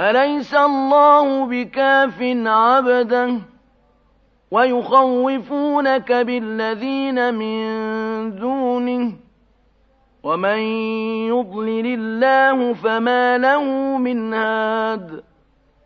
أليس الله بكاف عبدا ويخوفونك بالذين من دونه ومن يضلل الله فما له من هاد